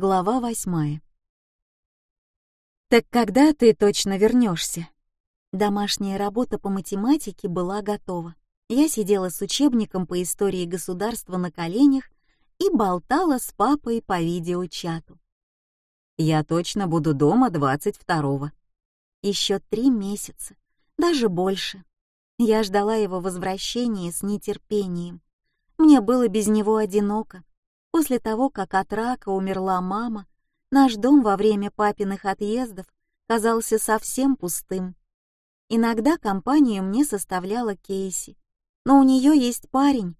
Глава восьмая. «Так когда ты точно вернешься?» Домашняя работа по математике была готова. Я сидела с учебником по истории государства на коленях и болтала с папой по видеочату. «Я точно буду дома 22-го». Еще три месяца, даже больше. Я ждала его возвращения с нетерпением. Мне было без него одиноко. После того, как от рака умерла мама, наш дом во время папиных отъездов казался совсем пустым. Иногда компанию мне составляла Кейси, но у нее есть парень.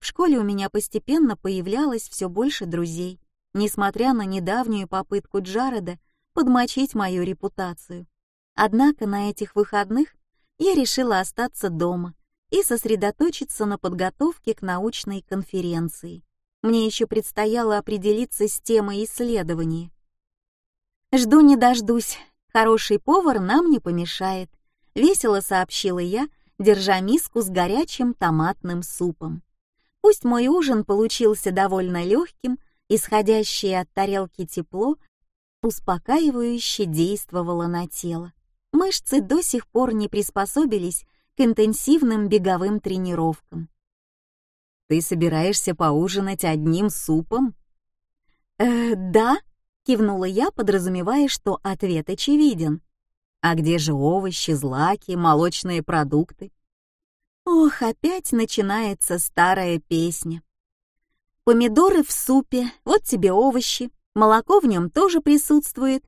В школе у меня постепенно появлялось все больше друзей, несмотря на недавнюю попытку Джареда подмочить мою репутацию. Однако на этих выходных я решила остаться дома и сосредоточиться на подготовке к научной конференции. Мне еще предстояло определиться с темой исследования. «Жду не дождусь. Хороший повар нам не помешает», — весело сообщила я, держа миску с горячим томатным супом. Пусть мой ужин получился довольно легким, исходящее от тарелки тепло успокаивающе действовало на тело. Мышцы до сих пор не приспособились к интенсивным беговым тренировкам. «Ты собираешься поужинать одним супом?» «Э, да», — кивнула я, подразумевая, что ответ очевиден. «А где же овощи, злаки, молочные продукты?» Ох, опять начинается старая песня. Помидоры в супе, вот тебе овощи, молоко в нем тоже присутствует.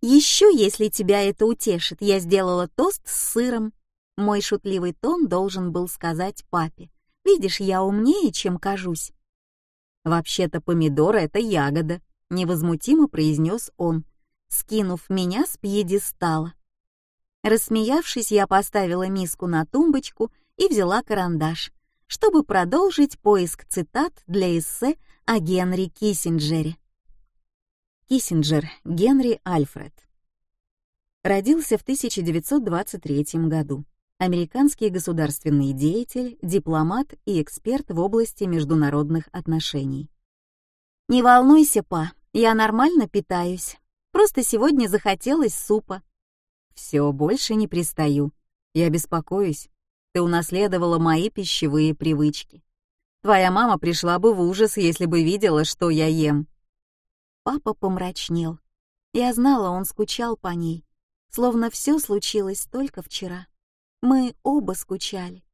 Еще, если тебя это утешит, я сделала тост с сыром. Мой шутливый тон должен был сказать папе. Видишь, я умнее, чем кажусь. Вообще-то помидор — это ягода, невозмутимо произнес он, скинув меня с пьедестала. Рассмеявшись, я поставила миску на тумбочку и взяла карандаш, чтобы продолжить поиск цитат для эссе о Генри Киссинджере. Киссинджер Генри Альфред. Родился в 1923 году. Американский государственный деятель, дипломат и эксперт в области международных отношений. «Не волнуйся, па, я нормально питаюсь. Просто сегодня захотелось супа». «Все, больше не пристаю. Я беспокоюсь. Ты унаследовала мои пищевые привычки. Твоя мама пришла бы в ужас, если бы видела, что я ем. Папа помрачнел. Я знала, он скучал по ней, словно все случилось только вчера. Мы оба скучали.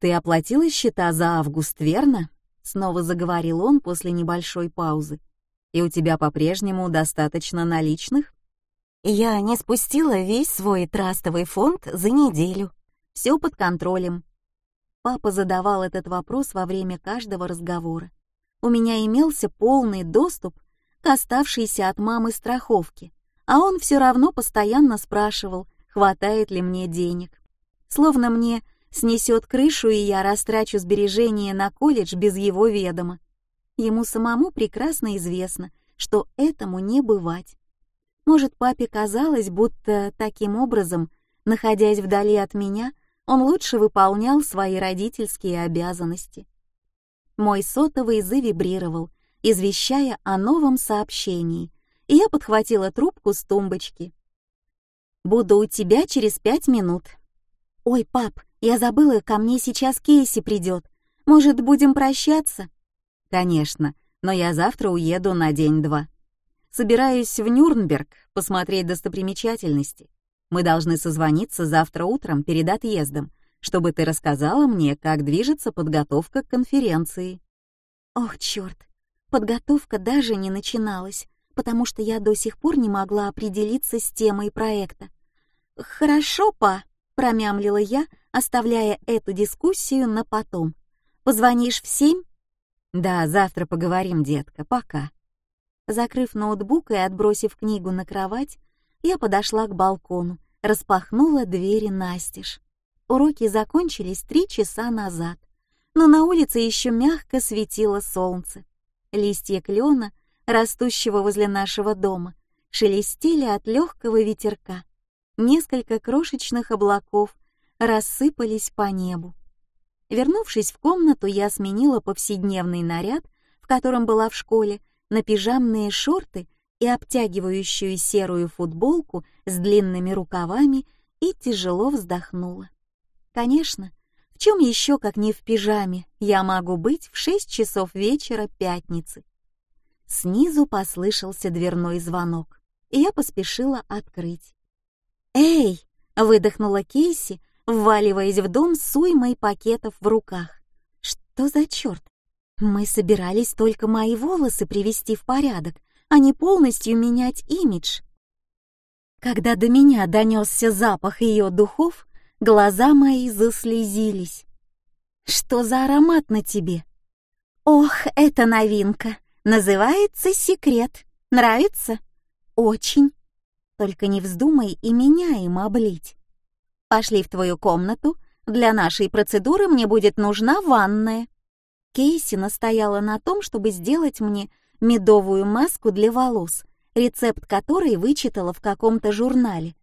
«Ты оплатила счета за август, верно?» — снова заговорил он после небольшой паузы. «И у тебя по-прежнему достаточно наличных?» «Я не спустила весь свой трастовый фонд за неделю. Все под контролем». Папа задавал этот вопрос во время каждого разговора. У меня имелся полный доступ к оставшейся от мамы страховке, а он все равно постоянно спрашивал, хватает ли мне денег. Словно мне снесет крышу, и я растрачу сбережения на колледж без его ведома. Ему самому прекрасно известно, что этому не бывать. Может, папе казалось, будто таким образом, находясь вдали от меня, он лучше выполнял свои родительские обязанности. Мой сотовый завибрировал, извещая о новом сообщении, и я подхватила трубку с тумбочки. «Буду у тебя через пять минут». «Ой, пап, я забыла, ко мне сейчас Кейси придет. Может, будем прощаться?» «Конечно, но я завтра уеду на день-два. Собираюсь в Нюрнберг посмотреть достопримечательности. Мы должны созвониться завтра утром перед отъездом, чтобы ты рассказала мне, как движется подготовка к конференции». «Ох, черт, Подготовка даже не начиналась, потому что я до сих пор не могла определиться с темой проекта. «Хорошо, па», — промямлила я, оставляя эту дискуссию на потом. «Позвонишь в семь?» «Да, завтра поговорим, детка, пока». Закрыв ноутбук и отбросив книгу на кровать, я подошла к балкону, распахнула двери настежь. Уроки закончились три часа назад, но на улице еще мягко светило солнце. Листья клена, растущего возле нашего дома, шелестели от легкого ветерка. Несколько крошечных облаков рассыпались по небу. Вернувшись в комнату, я сменила повседневный наряд, в котором была в школе, на пижамные шорты и обтягивающую серую футболку с длинными рукавами и тяжело вздохнула. Конечно, в чем еще, как не в пижаме, я могу быть в шесть часов вечера пятницы? Снизу послышался дверной звонок, и я поспешила открыть. «Эй!» — выдохнула Кейси, вваливаясь в дом с уймой пакетов в руках. «Что за черт? Мы собирались только мои волосы привести в порядок, а не полностью менять имидж». Когда до меня донесся запах ее духов, глаза мои заслезились. «Что за аромат на тебе?» «Ох, это новинка! Называется «Секрет». Нравится?» «Очень. Только не вздумай и меня им облить. Пошли в твою комнату. Для нашей процедуры мне будет нужна ванная». Кейси настояла на том, чтобы сделать мне медовую маску для волос, рецепт которой вычитала в каком-то журнале.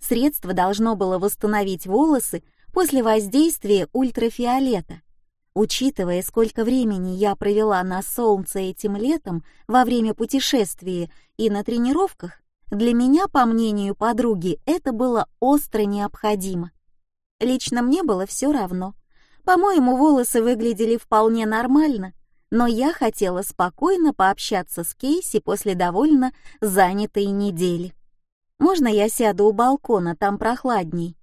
Средство должно было восстановить волосы после воздействия ультрафиолета. Учитывая, сколько времени я провела на солнце этим летом во время путешествия и на тренировках, для меня, по мнению подруги, это было остро необходимо. Лично мне было все равно. По-моему, волосы выглядели вполне нормально, но я хотела спокойно пообщаться с Кейси после довольно занятой недели. Можно я сяду у балкона, там прохладней?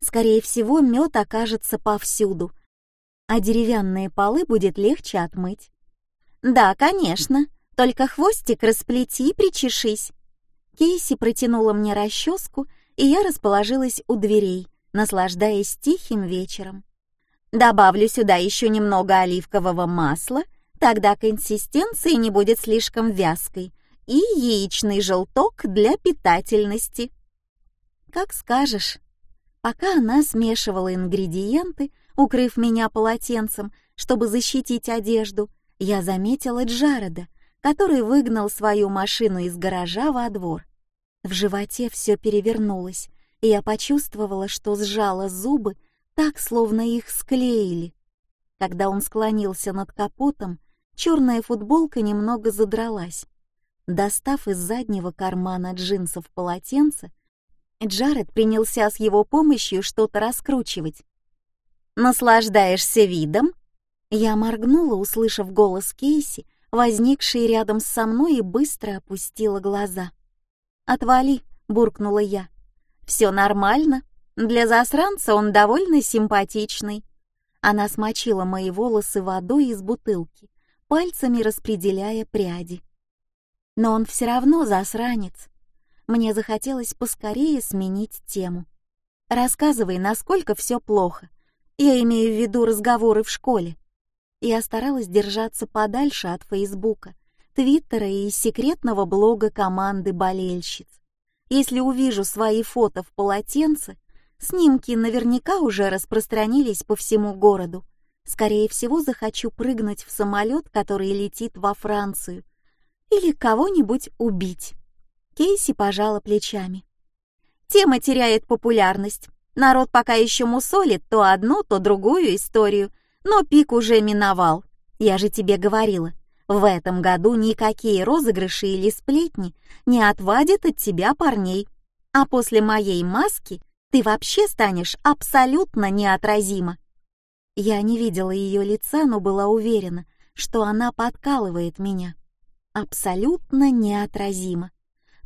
Скорее всего, мед окажется повсюду, а деревянные полы будет легче отмыть. Да, конечно, только хвостик расплети и причешись. Кейси протянула мне расческу, и я расположилась у дверей, наслаждаясь тихим вечером. Добавлю сюда еще немного оливкового масла, тогда консистенция не будет слишком вязкой, и яичный желток для питательности. Как скажешь. Пока она смешивала ингредиенты, укрыв меня полотенцем, чтобы защитить одежду, я заметила Джареда, который выгнал свою машину из гаража во двор. В животе все перевернулось, и я почувствовала, что сжала зубы так, словно их склеили. Когда он склонился над капотом, черная футболка немного задралась. Достав из заднего кармана джинсов полотенце, Джаред принялся с его помощью что-то раскручивать. «Наслаждаешься видом?» Я моргнула, услышав голос Кейси, возникший рядом со мной, и быстро опустила глаза. «Отвали!» — буркнула я. «Все нормально. Для засранца он довольно симпатичный». Она смочила мои волосы водой из бутылки, пальцами распределяя пряди. Но он все равно засранец. Мне захотелось поскорее сменить тему. Рассказывай, насколько все плохо. Я имею в виду разговоры в школе. Я старалась держаться подальше от Фейсбука, Твиттера и секретного блога команды болельщиц. Если увижу свои фото в полотенце, снимки наверняка уже распространились по всему городу. Скорее всего, захочу прыгнуть в самолет, который летит во Францию, или кого-нибудь убить. Кейси пожала плечами. Тема теряет популярность. Народ пока еще мусолит то одну, то другую историю, но пик уже миновал. Я же тебе говорила, в этом году никакие розыгрыши или сплетни не отвадят от тебя парней. А после моей маски ты вообще станешь абсолютно неотразима. Я не видела ее лица, но была уверена, что она подкалывает меня абсолютно неотразима.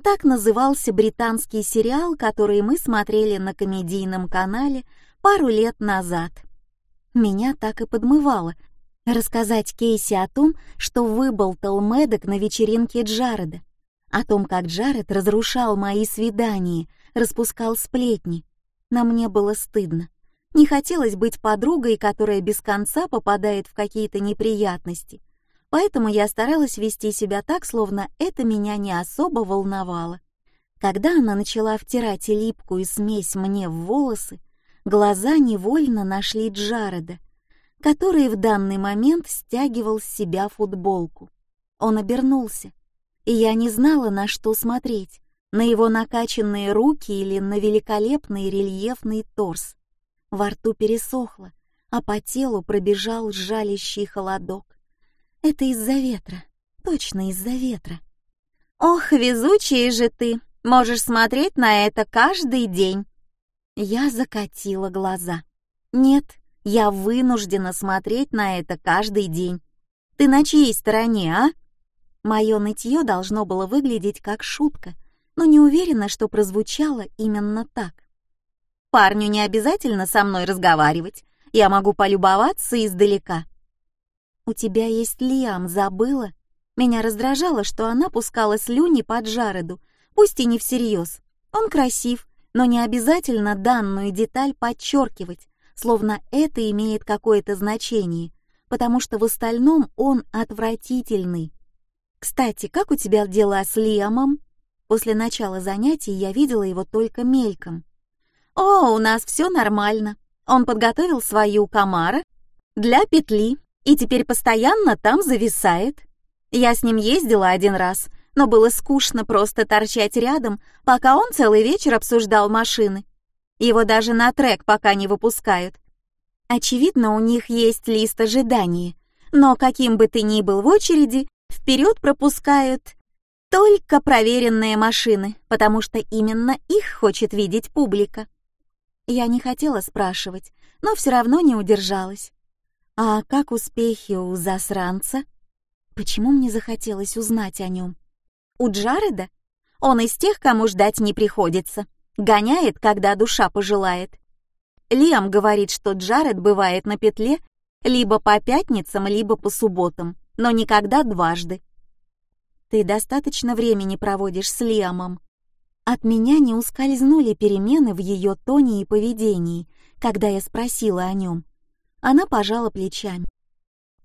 Так назывался британский сериал, который мы смотрели на комедийном канале пару лет назад. Меня так и подмывало рассказать Кейси о том, что выболтал Мэддок на вечеринке Джареда, о том, как Джаред разрушал мои свидания, распускал сплетни. На мне было стыдно. Не хотелось быть подругой, которая без конца попадает в какие-то неприятности, поэтому я старалась вести себя так, словно это меня не особо волновало. Когда она начала втирать липкую смесь мне в волосы, глаза невольно нашли Джареда, который в данный момент стягивал с себя футболку. Он обернулся, и я не знала, на что смотреть, на его накачанные руки или на великолепный рельефный торс. Во рту пересохло, а по телу пробежал жалящий холодок. Это из-за ветра. Точно из-за ветра. «Ох, везучая же ты! Можешь смотреть на это каждый день!» Я закатила глаза. «Нет, я вынуждена смотреть на это каждый день. Ты на чьей стороне, а?» Мое нытье должно было выглядеть как шутка, но не уверена, что прозвучало именно так. «Парню не обязательно со мной разговаривать. Я могу полюбоваться издалека». «У тебя есть Лиам, забыла?» Меня раздражало, что она пускала слюни под Джареду, пусть и не всерьез. Он красив, но не обязательно данную деталь подчеркивать, словно это имеет какое-то значение, потому что в остальном он отвратительный. «Кстати, как у тебя дела с Лиамом?» После начала занятий я видела его только мельком. «О, у нас все нормально. Он подготовил свою комара для петли и теперь постоянно там зависает. Я с ним ездила один раз, но было скучно просто торчать рядом, пока он целый вечер обсуждал машины. Его даже на трек пока не выпускают. Очевидно, у них есть лист ожидания, но каким бы ты ни был в очереди, вперед пропускают только проверенные машины, потому что именно их хочет видеть публика. Я не хотела спрашивать, но все равно не удержалась. А как успехи у засранца? Почему мне захотелось узнать о нем? У Джареда? Он из тех, кому ждать не приходится. Гоняет, когда душа пожелает. Лиам говорит, что Джаред бывает на петле либо по пятницам, либо по субботам, но никогда дважды. Ты достаточно времени проводишь с Лиамом. От меня не ускользнули перемены в ее тоне и поведении, когда я спросила о нем. Она пожала плечами.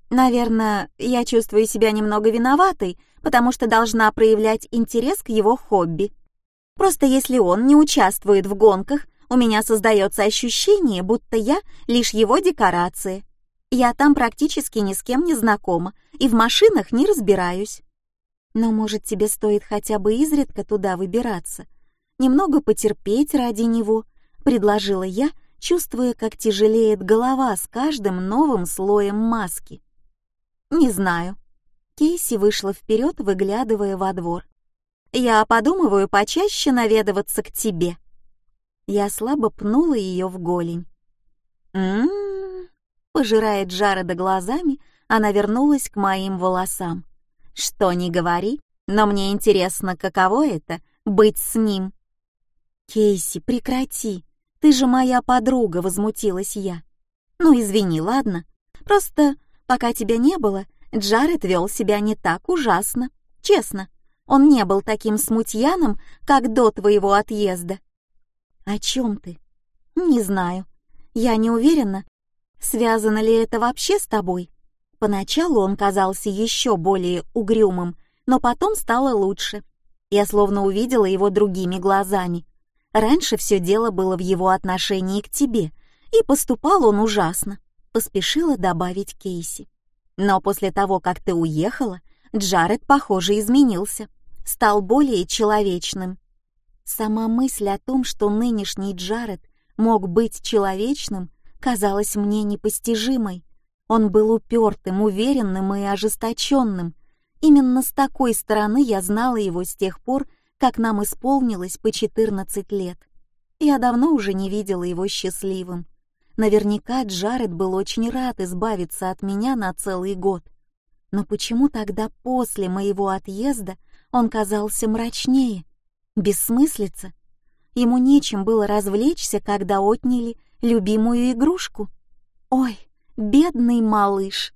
Наверное, я чувствую себя немного виноватой, потому что должна проявлять интерес к его хобби. Просто если он не участвует в гонках, у меня создается ощущение, будто я лишь его декорация. Я там практически ни с кем не знакома и в машинах не разбираюсь. Но, может, тебе стоит хотя бы изредка туда выбираться, немного потерпеть ради него, предложила я, чувствуя, как тяжелеет голова с каждым новым слоем маски. «Не знаю». Кейси вышла вперед, выглядывая во двор. «Я подумываю почаще наведываться к тебе». Я слабо пнула ее в голень. «М-м-м», пожирает Джареда глазами, она вернулась к моим волосам. «Что не говори, но мне интересно, каково это — быть с ним». «Кейси, прекрати, ты же моя подруга», — возмутилась я. «Ну, извини, ладно. Просто Пока тебя не было, Джаред вел себя не так ужасно. Честно, он не был таким смутьяном, как до твоего отъезда. О чем ты? Не знаю. Я не уверена, связано ли это вообще с тобой. Поначалу он казался еще более угрюмым, но потом стало лучше. Я словно увидела его другими глазами. Раньше все дело было в его отношении к тебе, и поступал он ужасно поспешила добавить Кейси. Но после того, как ты уехала, Джаред, похоже, изменился, стал более человечным. Сама мысль о том, что нынешний Джаред мог быть человечным, казалась мне непостижимой. Он был упертым, уверенным и ожесточенным. Именно с такой стороны я знала его с тех пор, как нам исполнилось по 14 лет. Я давно уже не видела его счастливым. Наверняка Джаред был очень рад избавиться от меня на целый год. Но почему тогда после моего отъезда он казался мрачнее? Бессмыслица. Ему нечем было развлечься, когда отняли любимую игрушку. Ой, бедный малыш.